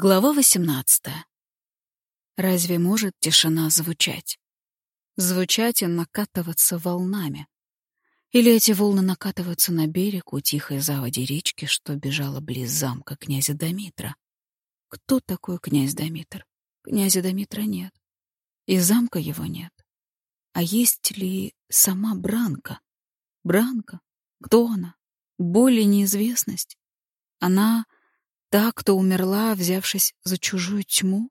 Глава 18. Разве может тишина звучать? Звучать и накатываться волнами. Или эти волны накатываются на берег у тихой заводи речки, что бежала близ замка князя Домитра? Кто такой князь Домитр? Князя Домитра нет. И замка его нет. А есть ли сама Бранка? Бранка? Кто она? Боль и неизвестность? Она Та, кто умерла, взявшись за чужую тьму?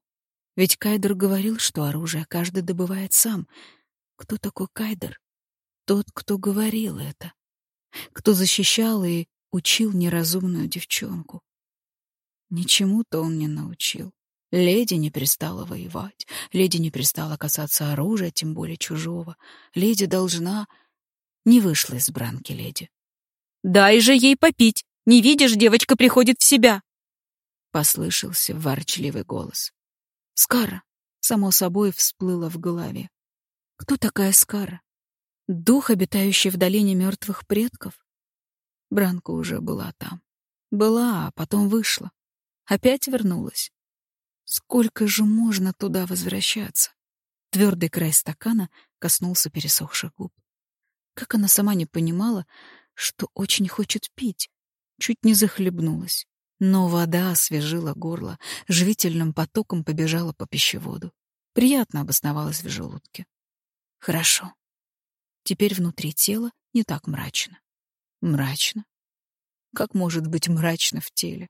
Ведь Кайдер говорил, что оружие каждый добывает сам. Кто такой Кайдер? Тот, кто говорил это. Кто защищал и учил неразумную девчонку. Ничему-то он не научил. Леди не перестала воевать. Леди не перестала касаться оружия, тем более чужого. Леди должна... Не вышла из бранки леди. «Дай же ей попить! Не видишь, девочка приходит в себя!» Послышался ворчливый голос. Скара, само собой, всплыла в голове. Кто такая Скара? Дух, обитающий в долине мертвых предков? Бранка уже была там. Была, а потом вышла. Опять вернулась. Сколько же можно туда возвращаться? Твердый край стакана коснулся пересохших губ. Как она сама не понимала, что очень хочет пить, чуть не захлебнулась. Но вода освежила горло, живительным потоком побежала по пищеводу. Приятно обосновалась в желудке. Хорошо. Теперь внутри тела не так мрачно. Мрачно? Как может быть мрачно в теле?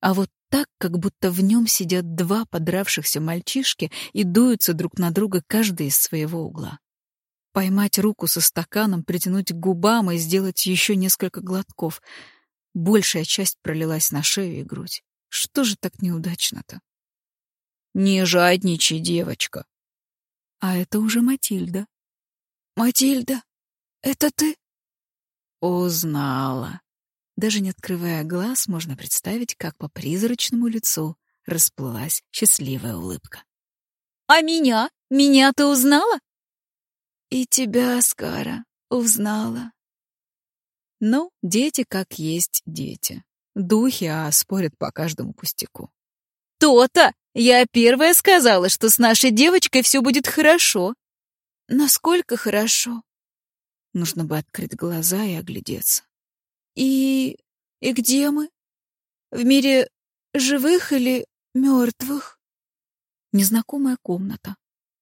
А вот так, как будто в нем сидят два подравшихся мальчишки и дуются друг на друга каждый из своего угла. Поймать руку со стаканом, притянуть к губам и сделать еще несколько глотков — Большая часть пролилась на шею и грудь. Что же так неудачно-то? Не жадничай, девочка. А это уже Матильда. Матильда, это ты? Узнала. Даже не открывая глаз, можно представить, как по призрачному лицу расплылась счастливая улыбка. А меня? Меня ты узнала? И тебя, Скара, узнала. Ну, дети как есть дети. Духи, а спорят по каждому пустяку. То-то! Я первая сказала, что с нашей девочкой все будет хорошо. Насколько хорошо? Нужно бы открыть глаза и оглядеться. И... и где мы? В мире живых или мертвых? Незнакомая комната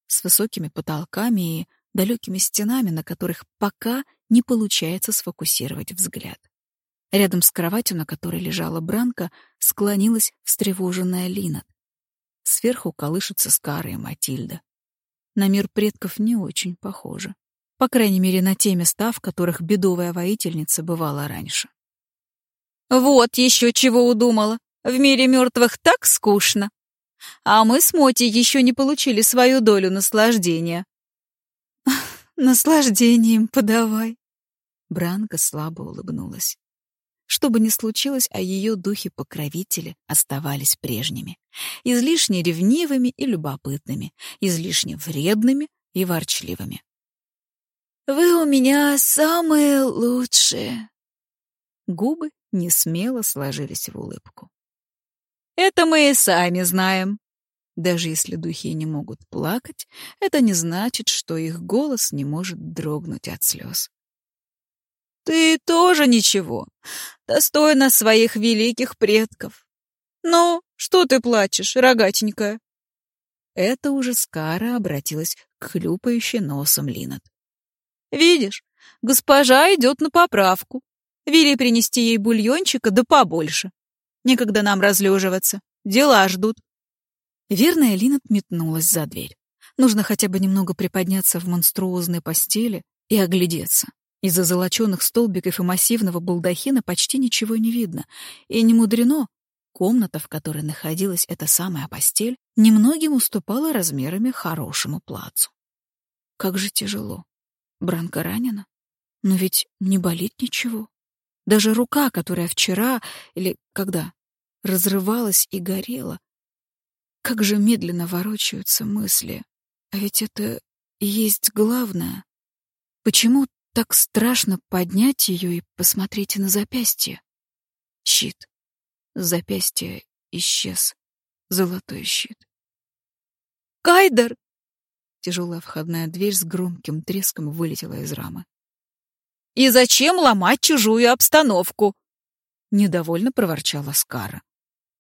с высокими потолками и далекими стенами, на которых пока не получается сфокусировать взгляд. Рядом с кроватью, на которой лежала Бранка, склонилась встревоженная Лина. Сверху колышутся Скара и Матильда. На мир предков не очень похоже. По крайней мере, на те места, в которых бедовая воительница бывала раньше. «Вот еще чего удумала. В мире мертвых так скучно. А мы с Моти еще не получили свою долю наслаждения». «Наслаждением подавай», Бранка слабо улыбнулась. Что бы ни случилось, а ее духи-покровители оставались прежними. Излишне ревнивыми и любопытными, излишне вредными и ворчливыми. «Вы у меня самые лучшие!» Губы не смело сложились в улыбку. «Это мы и сами знаем!» Даже если духи не могут плакать, это не значит, что их голос не может дрогнуть от слез. Ты тоже ничего, достойна своих великих предков. Ну, что ты плачешь, рогатенькая?» Это уже Скара обратилась к хлюпающей носом Линот. «Видишь, госпожа идет на поправку. Вели принести ей бульончика да побольше. Некогда нам разлеживаться, дела ждут». Верная Линот метнулась за дверь. Нужно хотя бы немного приподняться в монструозной постели и оглядеться. Из-за золочёных столбиков и массивного балдахина почти ничего не видно. И не мудрено. Комната, в которой находилась эта самая постель, немногим уступала размерами хорошему плацу. Как же тяжело. Бранка ранена? Но ведь не болит ничего. Даже рука, которая вчера или когда разрывалась и горела. Как же медленно ворочаются мысли. А ведь это и есть главное. Почему так страшно поднять ее и посмотреть на запястье. Щит. Запястье исчез. золотой щит. «Кайдер!» Тяжелая входная дверь с громким треском вылетела из рамы. «И зачем ломать чужую обстановку?» Недовольно проворчала Скара.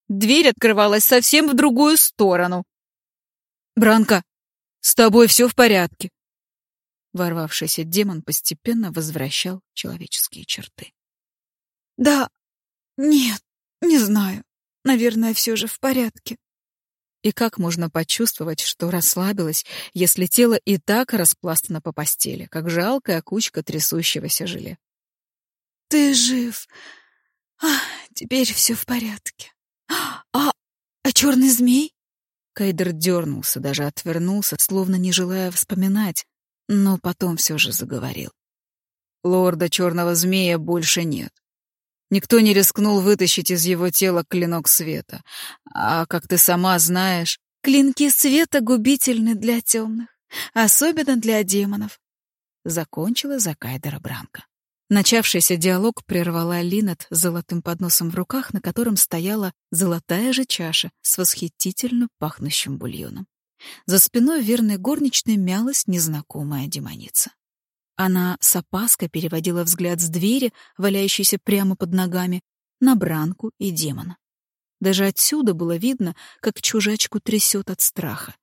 Дверь открывалась совсем в другую сторону. «Бранка, с тобой все в порядке?» Ворвавшийся демон постепенно возвращал человеческие черты. «Да, нет, не знаю. Наверное, все же в порядке». И как можно почувствовать, что расслабилась, если тело и так распластано по постели, как жалкая кучка трясущегося желе? «Ты жив. А, теперь все в порядке. А, а черный змей?» Кайдер дернулся, даже отвернулся, словно не желая вспоминать, но потом все же заговорил. Лорда Черного Змея больше нет. Никто не рискнул вытащить из его тела клинок света. А, как ты сама знаешь... Клинки света губительны для темных, особенно для демонов. Закончила за Кайдера Бранка. Начавшийся диалог прервала Линет с золотым подносом в руках, на котором стояла золотая же чаша с восхитительно пахнущим бульоном. За спиной верной горничной мялась незнакомая демоница. Она с опаской переводила взгляд с двери, валяющейся прямо под ногами, на Бранку и демона. Даже отсюда было видно, как чужачку трясет от страха.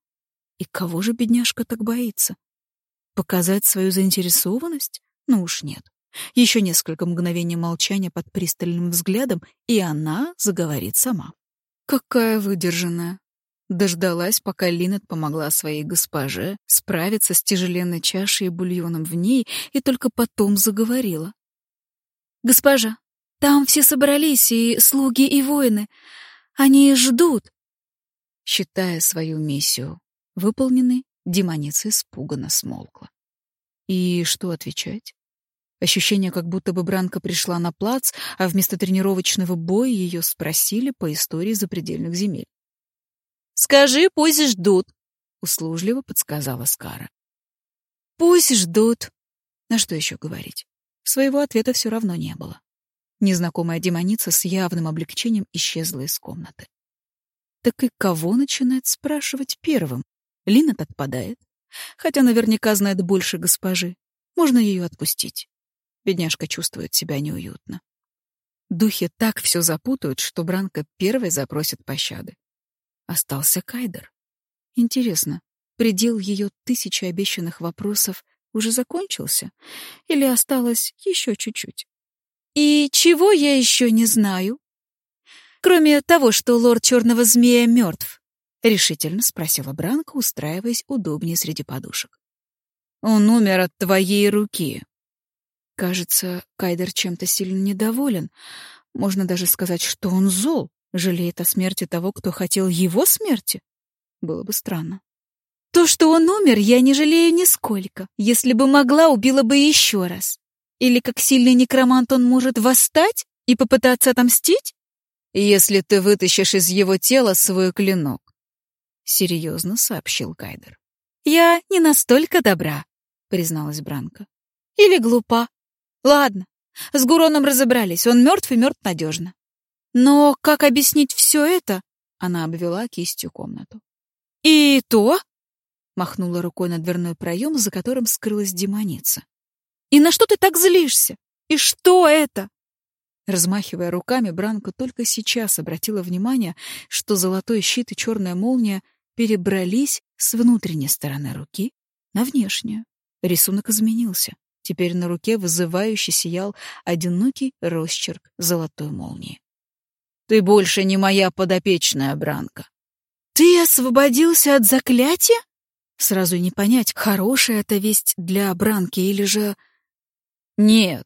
И кого же бедняжка так боится? Показать свою заинтересованность? Ну уж нет. Еще несколько мгновений молчания под пристальным взглядом, и она заговорит сама. Какая выдержанная. Дождалась, пока Линет помогла своей госпоже справиться с тяжеленной чашей и бульоном в ней, и только потом заговорила. «Госпожа, там все собрались, и слуги, и воины. Они ждут». Считая свою миссию выполненной, демоница испуганно смолкла. И что отвечать? Ощущение, как будто бы Бранка пришла на плац, а вместо тренировочного боя ее спросили по истории запредельных земель. Скажи, пусть ждут, услужливо подсказала Скара. Пусть ждут. На что еще говорить? Своего ответа все равно не было. Незнакомая демоница с явным облегчением исчезла из комнаты. Так и кого начинает спрашивать первым? Линет отпадает, хотя наверняка знает больше госпожи. Можно ее отпустить. Бедняжка чувствует себя неуютно. Духи так все запутают, что Бранка первой запросит пощады. Остался Кайдер. Интересно, предел ее тысячи обещанных вопросов уже закончился? Или осталось еще чуть-чуть? «И чего я еще не знаю?» «Кроме того, что лорд Черного Змея мертв», — решительно спросила Бранка, устраиваясь удобнее среди подушек. «Он умер от твоей руки». Кажется, Кайдер чем-то сильно недоволен. Можно даже сказать, что он зол. Жалеет о смерти того, кто хотел его смерти? Было бы странно. То, что он умер, я не жалею нисколько. Если бы могла, убила бы еще раз. Или как сильный некромант он может восстать и попытаться отомстить? Если ты вытащишь из его тела свой клинок, — серьезно сообщил Кайдер. Я не настолько добра, — призналась Бранка. Или глупа. Ладно, с Гуроном разобрались, он мертв и мертв надежно. Но как объяснить все это? Она обвела кистью комнату. И то? Махнула рукой на дверной проем, за которым скрылась демоница. И на что ты так злишься? И что это? Размахивая руками, Бранко только сейчас обратила внимание, что золотой щит и черная молния перебрались с внутренней стороны руки на внешнюю. Рисунок изменился. Теперь на руке вызывающе сиял одинокий росчерк золотой молнии. Ты больше не моя подопечная, Бранка. Ты освободился от заклятия? Сразу не понять, хорошая это весть для Бранки или же... Нет.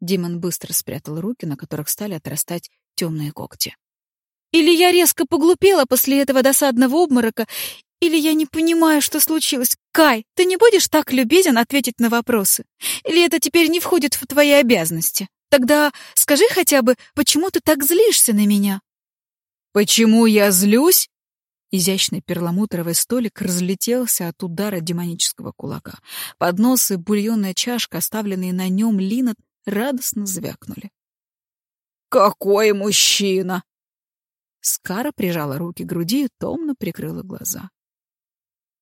Димон быстро спрятал руки, на которых стали отрастать темные когти. Или я резко поглупела после этого досадного обморока, или я не понимаю, что случилось. Кай, ты не будешь так любезен ответить на вопросы? Или это теперь не входит в твои обязанности? Тогда скажи хотя бы, почему ты так злишься на меня? Почему я злюсь? Изящный перламутровый столик разлетелся от удара демонического кулака. Поднос и бульонная чашка, оставленные на нем линот, радостно звякнули. «Какой мужчина!» Скара прижала руки к груди и томно прикрыла глаза.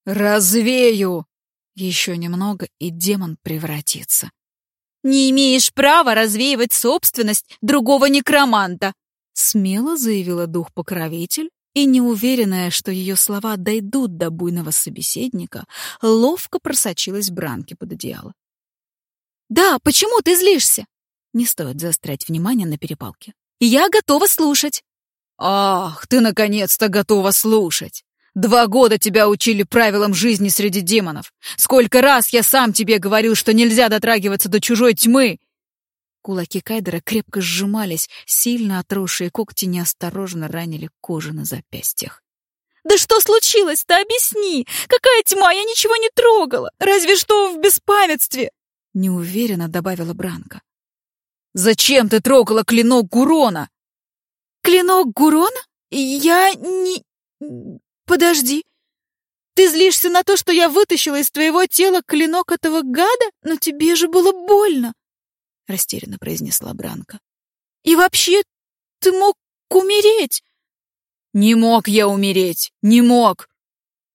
«Развею!» Еще немного, и демон превратится. «Не имеешь права развеивать собственность другого некроманта!» Смело заявила дух-покровитель, и, неуверенная, что ее слова дойдут до буйного собеседника, ловко просочилась Бранки под одеяло. «Да, почему ты злишься?» Не стоит заострять внимание на перепалке. «Я готова слушать!» «Ах, ты наконец-то готова слушать! Два года тебя учили правилам жизни среди демонов. Сколько раз я сам тебе говорил, что нельзя дотрагиваться до чужой тьмы!» Кулаки Кайдера крепко сжимались, сильно отросшие когти неосторожно ранили кожу на запястьях. «Да что случилось-то? Объясни! Какая тьма? Я ничего не трогала! Разве что в беспамятстве!» Неуверенно добавила Бранка. «Зачем ты трогала клинок Гурона?» «Клинок Гурона? Я не... Подожди. Ты злишься на то, что я вытащила из твоего тела клинок этого гада? Но тебе же было больно!» Растерянно произнесла Бранка. «И вообще, ты мог умереть!» «Не мог я умереть! Не мог!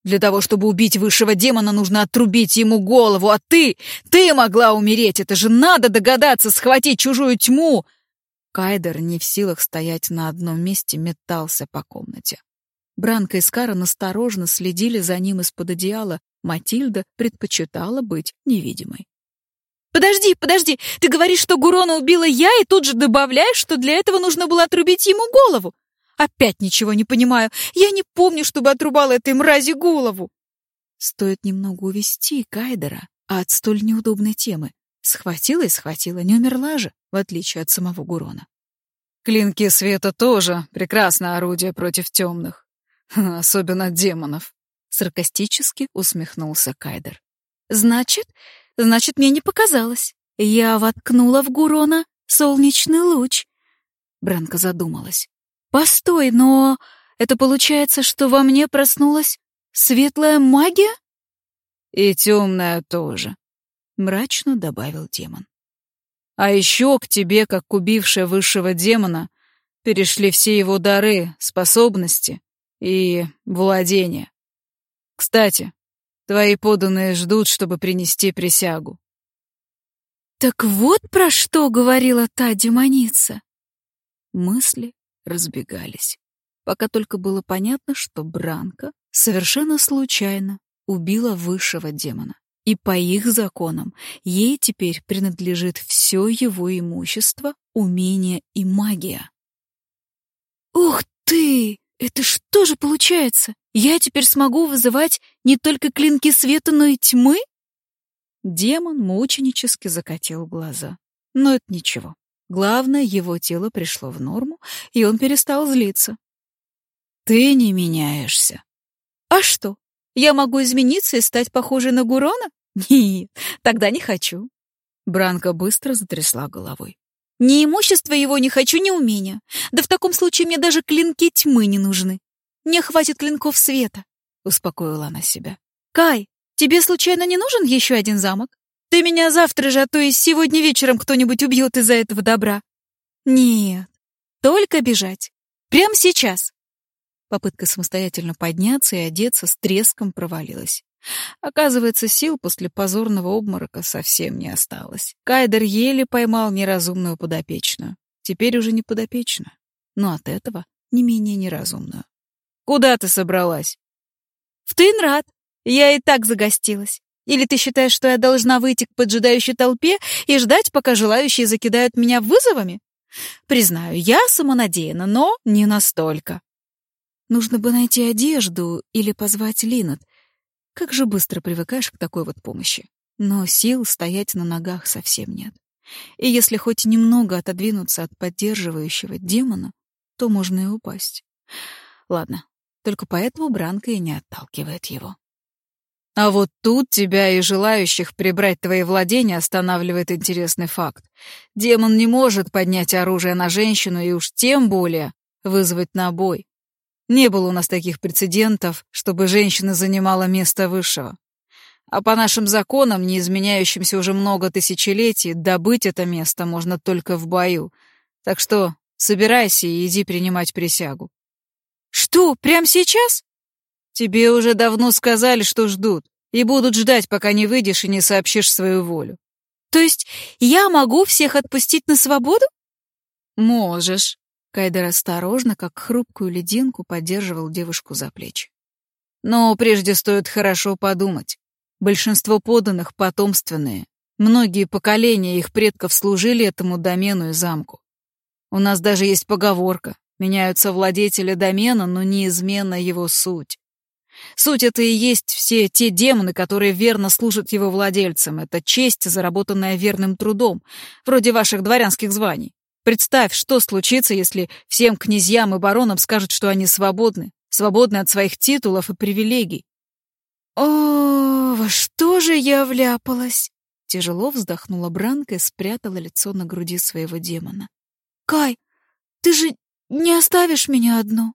Для того, чтобы убить высшего демона, нужно отрубить ему голову, а ты... Ты могла умереть! Это же надо догадаться схватить чужую тьму!» Кайдер, не в силах стоять на одном месте, метался по комнате. Бранка и Скара осторожно следили за ним из-под одеяла. Матильда предпочитала быть невидимой. «Подожди, подожди! Ты говоришь, что Гурона убила я, и тут же добавляешь, что для этого нужно было отрубить ему голову! Опять ничего не понимаю. Я не помню, чтобы отрубала этой мрази голову!» Стоит немного увести Кайдера от столь неудобной темы. Схватила и схватила, не умерла же, в отличие от самого Гурона. Клинки света тоже прекрасное орудие против темных, особенно демонов. Саркастически усмехнулся Кайдер. Значит, значит, мне не показалось. Я воткнула в Гурона солнечный луч. Бранка задумалась. Постой, но это получается, что во мне проснулась светлая магия? И темная тоже, мрачно добавил демон. А еще к тебе, как к убившей высшего демона, перешли все его дары, способности и владения. Кстати, твои поданные ждут, чтобы принести присягу. Так вот про что говорила та демоница. Мысли разбегались, пока только было понятно, что Бранка совершенно случайно убила высшего демона. И по их законам ей теперь принадлежит все его имущество, умения и магия. «Ух ты! Это что же получается? Я теперь смогу вызывать не только клинки света, но и тьмы?» Демон мученически закатил глаза. Но это ничего. Главное, его тело пришло в норму, и он перестал злиться. «Ты не меняешься». «А что, я могу измениться и стать похожей на Гурона? Нет, тогда не хочу». Бранка быстро затрясла головой. «Ни имущества его не хочу, ни умения. Да в таком случае мне даже клинки тьмы не нужны. Мне хватит клинков света», — успокоила она себя. «Кай, тебе случайно не нужен еще один замок? Ты меня завтра же, а то и сегодня вечером кто-нибудь убьет из-за этого добра». «Нет, только бежать. Прямо сейчас». Попытка самостоятельно подняться и одеться с треском провалилась. Оказывается, сил после позорного обморока совсем не осталось. Кайдер еле поймал неразумную подопечную. Теперь уже не подопечную, но от этого не менее неразумную. «Куда ты собралась?» «В Тынрад. Я и так загостилась. Или ты считаешь, что я должна выйти к поджидающей толпе и ждать, пока желающие закидают меня вызовами? Признаю, я самонадеяна, но не настолько. Нужно бы найти одежду или позвать Линет. Как же быстро привыкаешь к такой вот помощи. Но сил стоять на ногах совсем нет. И если хоть немного отодвинуться от поддерживающего демона, то можно и упасть. Ладно, только поэтому Бранка и не отталкивает его. А вот тут тебя и желающих прибрать твои владения останавливает интересный факт. Демон не может поднять оружие на женщину и уж тем более вызвать на бой. Не было у нас таких прецедентов, чтобы женщина занимала место высшего. А по нашим законам, не изменяющимся уже много тысячелетий, добыть это место можно только в бою. Так что собирайся и иди принимать присягу. Что, прямо сейчас? Тебе уже давно сказали, что ждут, и будут ждать, пока не выйдешь и не сообщишь свою волю. То есть я могу всех отпустить на свободу? Можешь. Кайдер осторожно, как хрупкую лединку, поддерживал девушку за плечи. Но прежде стоит хорошо подумать. Большинство поданных потомственные. Многие поколения их предков служили этому домену и замку. У нас даже есть поговорка. Меняются владетели домена, но неизменна его суть. Суть это и есть все те демоны, которые верно служат его владельцам. Это честь, заработанная верным трудом, вроде ваших дворянских званий. Представь, что случится, если всем князьям и баронам скажут, что они свободны, свободны от своих титулов и привилегий. О, во что же я вляпалась? Тяжело вздохнула Бранка и спрятала лицо на груди своего демона. Кай, ты же не оставишь меня одну?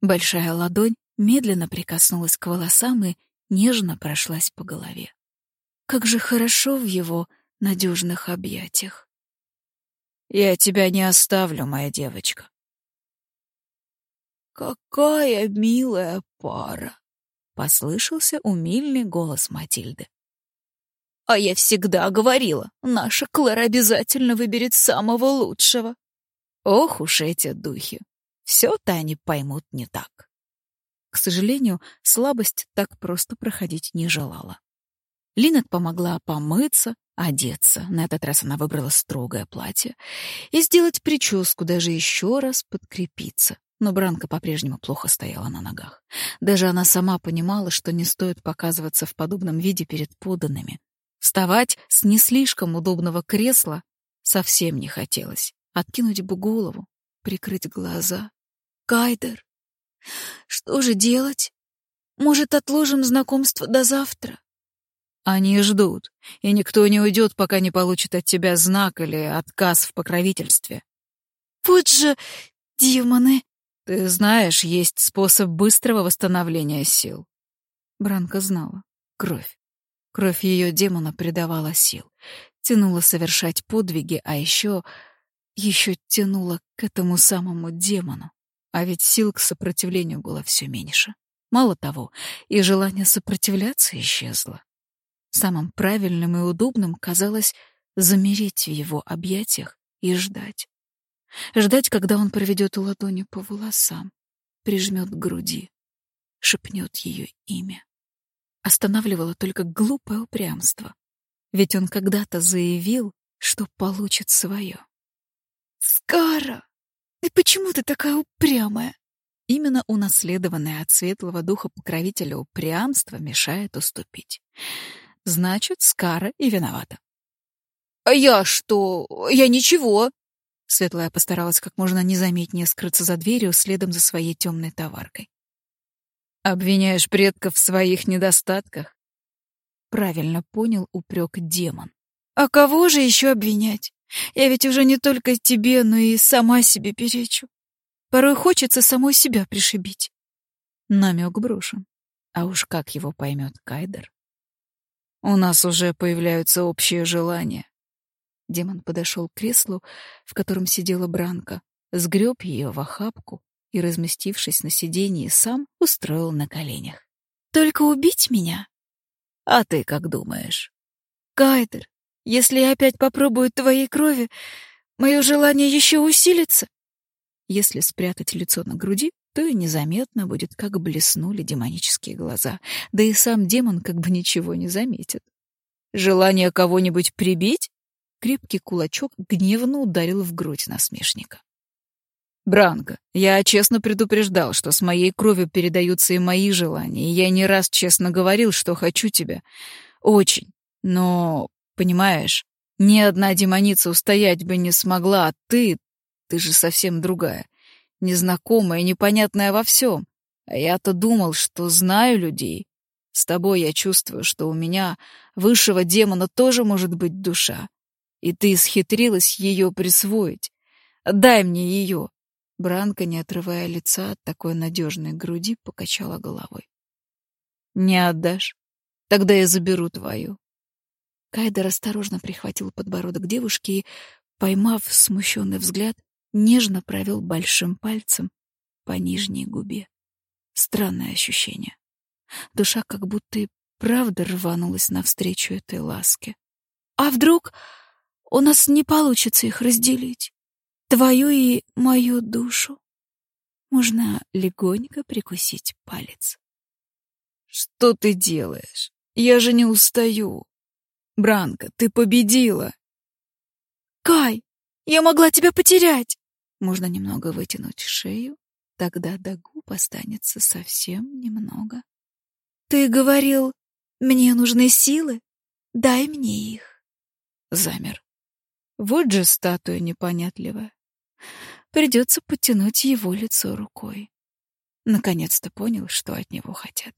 Большая ладонь медленно прикоснулась к волосам и нежно прошлась по голове. Как же хорошо в его надежных объятиях. «Я тебя не оставлю, моя девочка». «Какая милая пара!» — послышался умильный голос Матильды. «А я всегда говорила, наша Клэр обязательно выберет самого лучшего». Ох уж эти духи! Все-то они поймут не так. К сожалению, слабость так просто проходить не желала. Линет помогла помыться, одеться, на этот раз она выбрала строгое платье, и сделать прическу, даже еще раз подкрепиться. Но Бранка по-прежнему плохо стояла на ногах. Даже она сама понимала, что не стоит показываться в подобном виде перед поданными. Вставать с не слишком удобного кресла совсем не хотелось. Откинуть бы голову, прикрыть глаза. «Кайдер, что же делать? Может, отложим знакомство до завтра? Они ждут, и никто не уйдет, пока не получит от тебя знак или отказ в покровительстве. Вот же демоны! Ты знаешь, есть способ быстрого восстановления сил. Бранка знала. Кровь. Кровь ее демона придавала сил. Тянула совершать подвиги, а еще... Еще тянула к этому самому демону. А ведь сил к сопротивлению было все меньше. Мало того, и желание сопротивляться исчезло. Самым правильным и удобным казалось замереть в его объятиях и ждать. Ждать, когда он проведет ладонью по волосам, прижмет к груди, шепнет ее имя. Останавливало только глупое упрямство, ведь он когда-то заявил, что получит свое. «Скара!» И почему ты такая упрямая? Именно унаследованное от светлого духа покровителя упрямство мешает уступить. Значит, Скара и виновата. «А я что? Я ничего!» Светлая постаралась как можно незаметнее скрыться за дверью следом за своей темной товаркой. «Обвиняешь предков в своих недостатках?» Правильно понял упрек демон. «А кого же еще обвинять? Я ведь уже не только тебе, но и сама себе перечу. Порой хочется самой себя пришибить. Намек брошен. А уж как его поймет Кайдер? У нас уже появляются общие желания. Демон подошел к креслу, в котором сидела Бранка, сгреб ее в охапку и, разместившись на сиденье, сам устроил на коленях. «Только убить меня?» «А ты как думаешь?» «Кайдер, если я опять попробую твоей крови, мое желание еще усилится. Если спрятать лицо на груди, то и незаметно будет, как блеснули демонические глаза, да и сам демон как бы ничего не заметит. Желание кого-нибудь прибить? Крепкий кулачок гневно ударил в грудь насмешника. Бранко, я честно предупреждал, что с моей кровью передаются и мои желания, и я не раз честно говорил, что хочу тебя. Очень. Но Понимаешь, ни одна демоница устоять бы не смогла, а ты... Ты же совсем другая. Незнакомая, непонятная во всем. А я-то думал, что знаю людей. С тобой я чувствую, что у меня, высшего демона, тоже может быть душа. И ты исхитрилась ее присвоить. Дай мне ее. Бранка, не отрывая лица от такой надежной груди, покачала головой. Не отдашь? Тогда я заберу твою. Кайдер осторожно прихватил подбородок девушки и, поймав смущенный взгляд, нежно провел большим пальцем по нижней губе. Странное ощущение. Душа как будто и правда рванулась навстречу этой ласке. «А вдруг у нас не получится их разделить? Твою и мою душу?» Можно легонько прикусить палец. «Что ты делаешь? Я же не устаю. Бранка, ты победила!» «Кай, я могла тебя потерять!» Можно немного вытянуть шею, тогда до губ останется совсем немного. «Ты говорил, мне нужны силы? Дай мне их!» Замер. Вот же статуя непонятливая. Придется подтянуть его лицо рукой. Наконец-то понял, что от него хотят.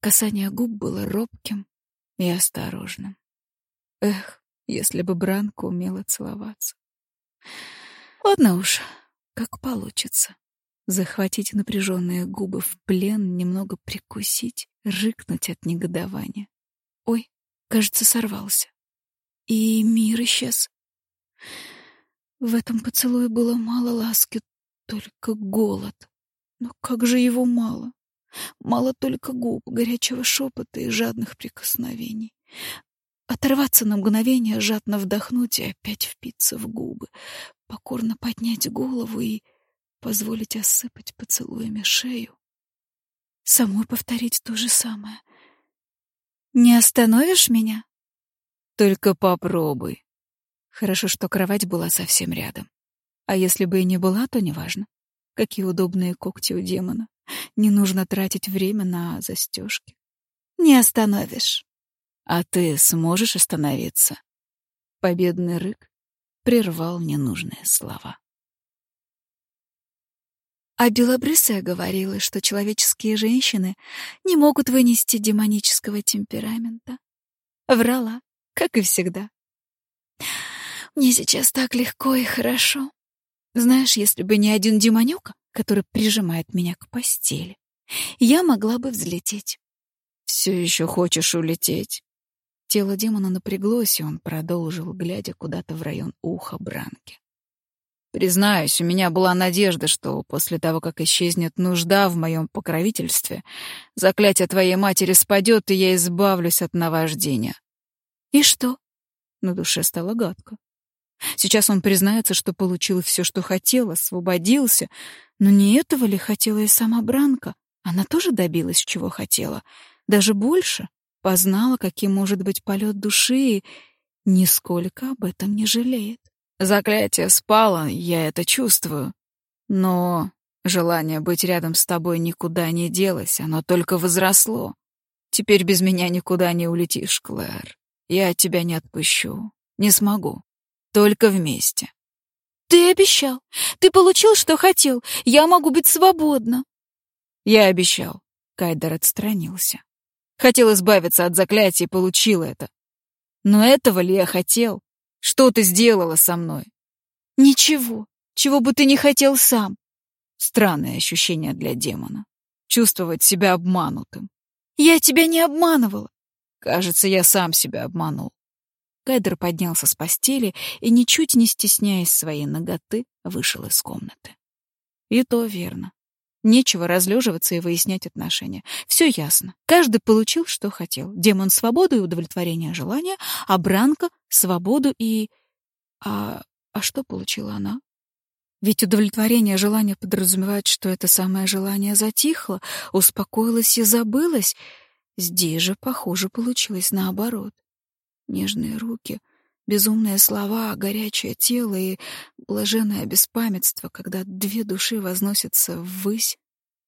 Касание губ было робким и осторожным. Эх, если бы Бранка умела целоваться. Ладно уж, как получится. Захватить напряженные губы в плен, немного прикусить, рыкнуть от негодования. Ой, кажется, сорвался. И мир исчез. В этом поцелуе было мало ласки, только голод. Но как же его мало? Мало только губ, горячего шепота и жадных прикосновений. Оторваться на мгновение, жадно вдохнуть и опять впиться в губы, покорно поднять голову и позволить осыпать поцелуями шею. Самой повторить то же самое. «Не остановишь меня?» «Только попробуй», Хорошо, что кровать была совсем рядом. А если бы и не была, то неважно. Какие удобные когти у демона. Не нужно тратить время на застежки. Не остановишь. А ты сможешь остановиться? Победный рык прервал ненужные слова. А Белобрысая говорила, что человеческие женщины не могут вынести демонического темперамента. Врала, как и всегда. Мне сейчас так легко и хорошо. Знаешь, если бы не один демонюка, который прижимает меня к постели, я могла бы взлететь. Все еще хочешь улететь? Тело демона напряглось, и он продолжил, глядя куда-то в район уха Бранки. Признаюсь, у меня была надежда, что после того, как исчезнет нужда в моем покровительстве, заклятие твоей матери спадет, и я избавлюсь от наваждения. И что? На душе стало гадко. Сейчас он признается, что получил все, что хотел, освободился. Но не этого ли хотела и сама Бранка? Она тоже добилась, чего хотела. Даже больше. Познала, каким может быть полет души, и нисколько об этом не жалеет. Заклятие спало, я это чувствую. Но желание быть рядом с тобой никуда не делось, оно только возросло. Теперь без меня никуда не улетишь, Клэр. Я тебя не отпущу. Не смогу. Только вместе. Ты обещал. Ты получил, что хотел. Я могу быть свободна. Я обещал. Кайдер отстранился. Хотел избавиться от заклятия и получил это. Но этого ли я хотел? Что ты сделала со мной? Ничего. Чего бы ты не хотел сам. Странное ощущение для демона. Чувствовать себя обманутым. Я тебя не обманывала. Кажется, я сам себя обманул. Кайдер поднялся с постели и, ничуть не стесняясь своей ноготы, вышел из комнаты. И то верно. Нечего разлеживаться и выяснять отношения. Все ясно. Каждый получил, что хотел. Демон — свободу и удовлетворение желания, а Бранка — свободу и... А, а что получила она? Ведь удовлетворение желания подразумевает, что это самое желание затихло, успокоилось и забылось. Здесь же, похоже, получилось наоборот. Нежные руки, безумные слова, горячее тело и блаженное беспамятство, когда две души возносятся ввысь,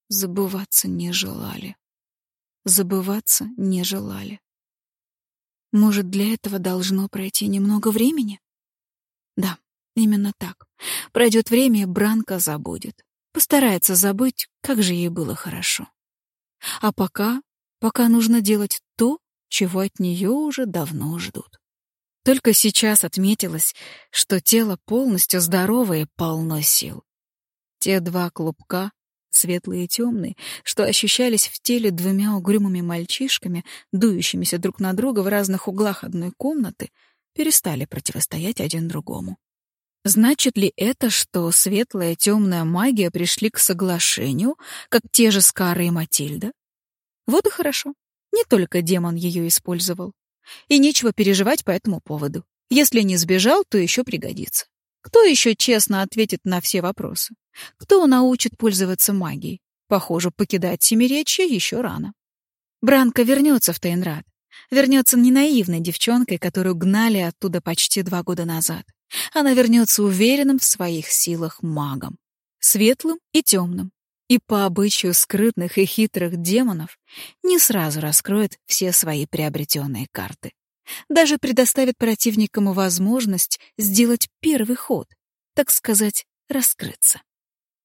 забываться не желали. Забываться не желали. Может, для этого должно пройти немного времени? Да, именно так. Пройдет время, Бранка забудет. Постарается забыть, как же ей было хорошо. А пока, пока нужно делать то, чего от нее уже давно ждут. Только сейчас отметилось, что тело полностью здоровое и полно сил. Те два клубка, светлые и темные, что ощущались в теле двумя угрюмыми мальчишками, дующимися друг на друга в разных углах одной комнаты, перестали противостоять один другому. Значит ли это, что светлая и темная магия пришли к соглашению, как те же Скара и Матильда? Вот и хорошо. Не только демон ее использовал. И нечего переживать по этому поводу. Если не сбежал, то еще пригодится. Кто еще честно ответит на все вопросы? Кто научит пользоваться магией? Похоже, покидать Семиречье еще рано. Бранка вернется в Тейнрад. Вернется не наивной девчонкой, которую гнали оттуда почти два года назад. Она вернется уверенным в своих силах магом. Светлым и темным. И по обычаю скрытных и хитрых демонов не сразу раскроет все свои приобретенные карты. Даже предоставит противникам возможность сделать первый ход, так сказать, раскрыться.